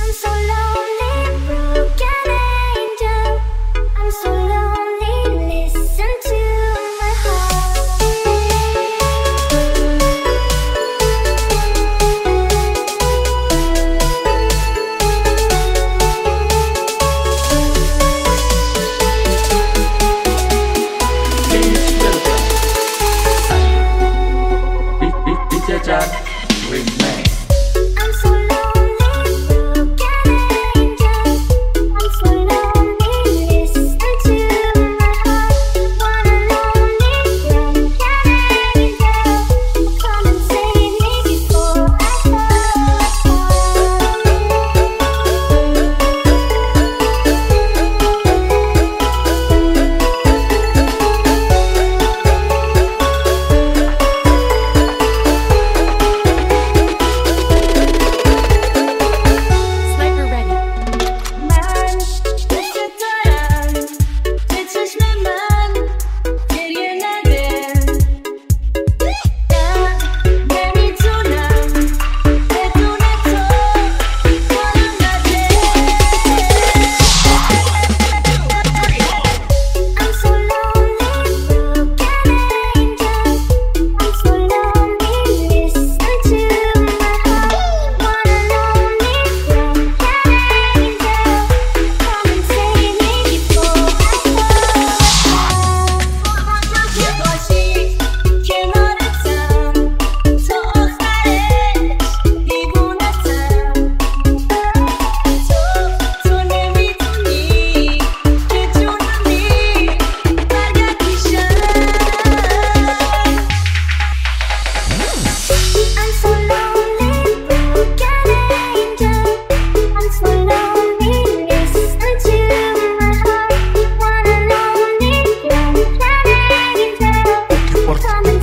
I'm so lost.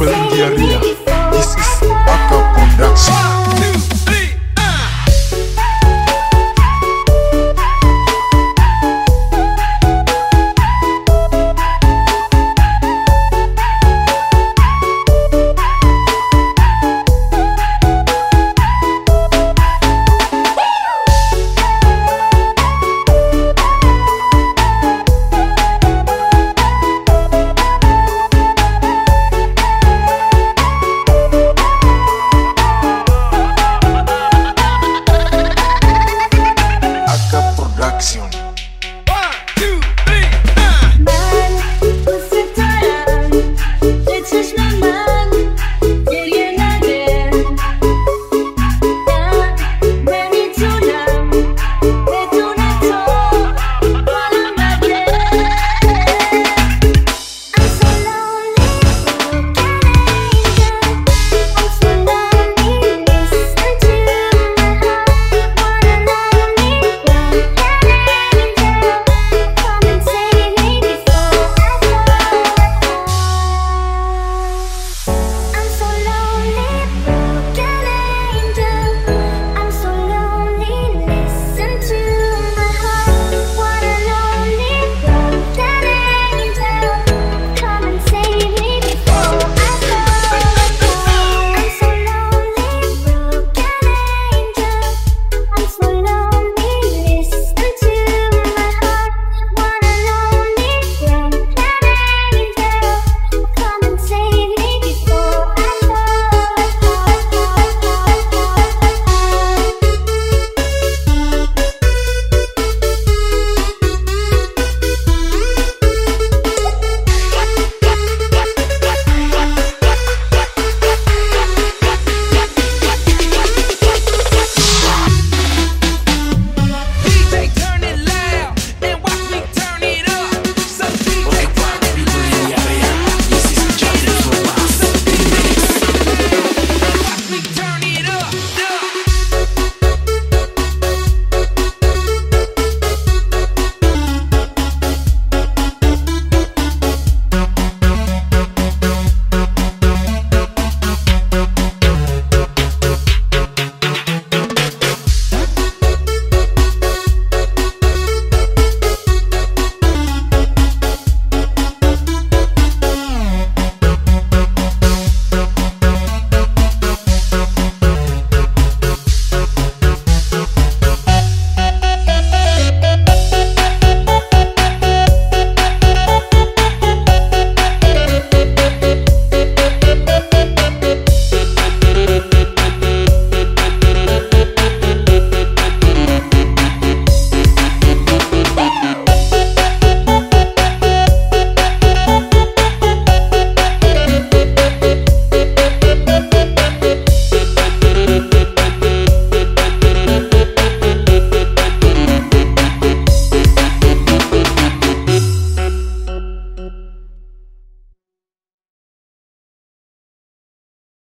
open diarrhea.